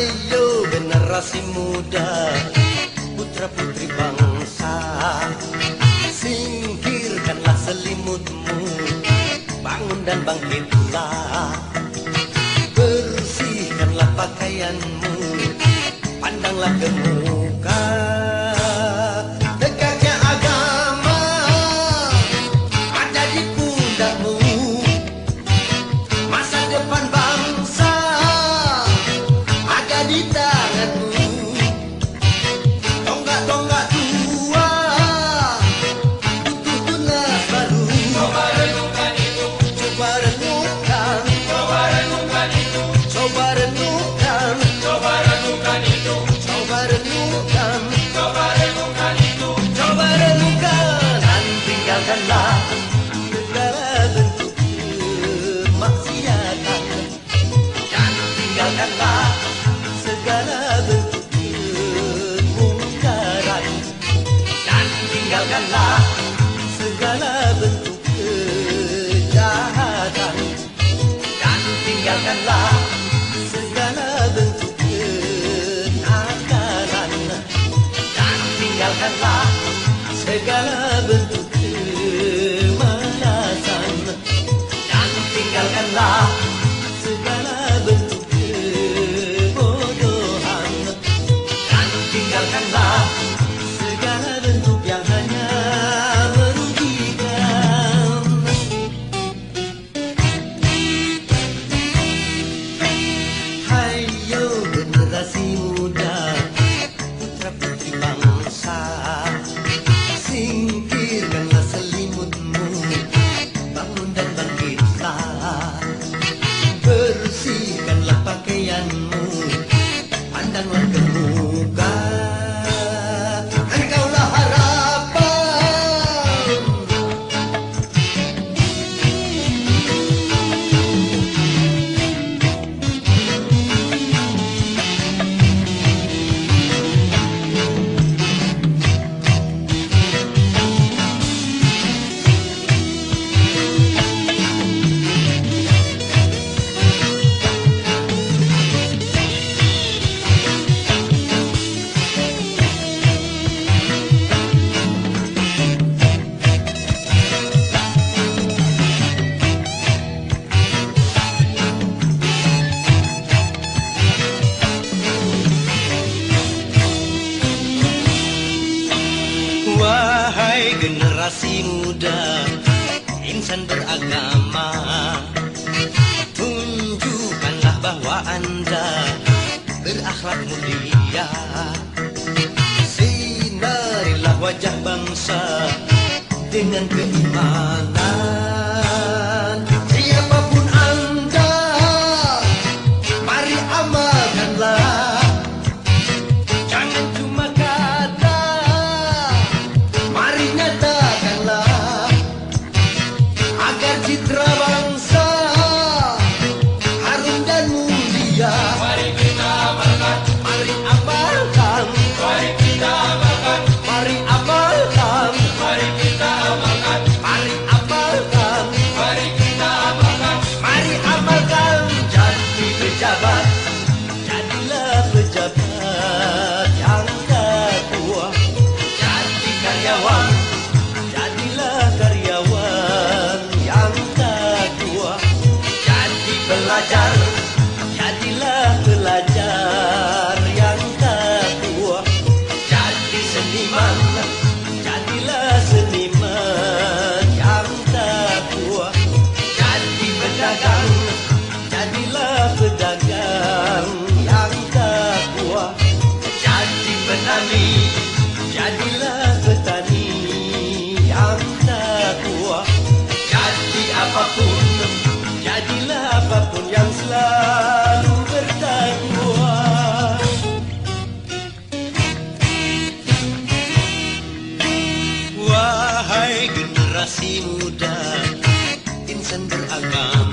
Ayo generasi muda putra putri bangsa singkirkanlah selimutmu bangun dan bangkitlah bersihkanlah pakaianmu pandanglah ke muka. tinggalkanlah segala bentuk kejahatan dan tinggalkanlah segala bentuk kenakalan dan tinggalkanlah segala generasi muda Insan beragama. Tunjukkanlah bahwa anda Berakhlak mulia. Sinarilah wajah bangsa Dengan keimanan. generasi muda. Insan beragama.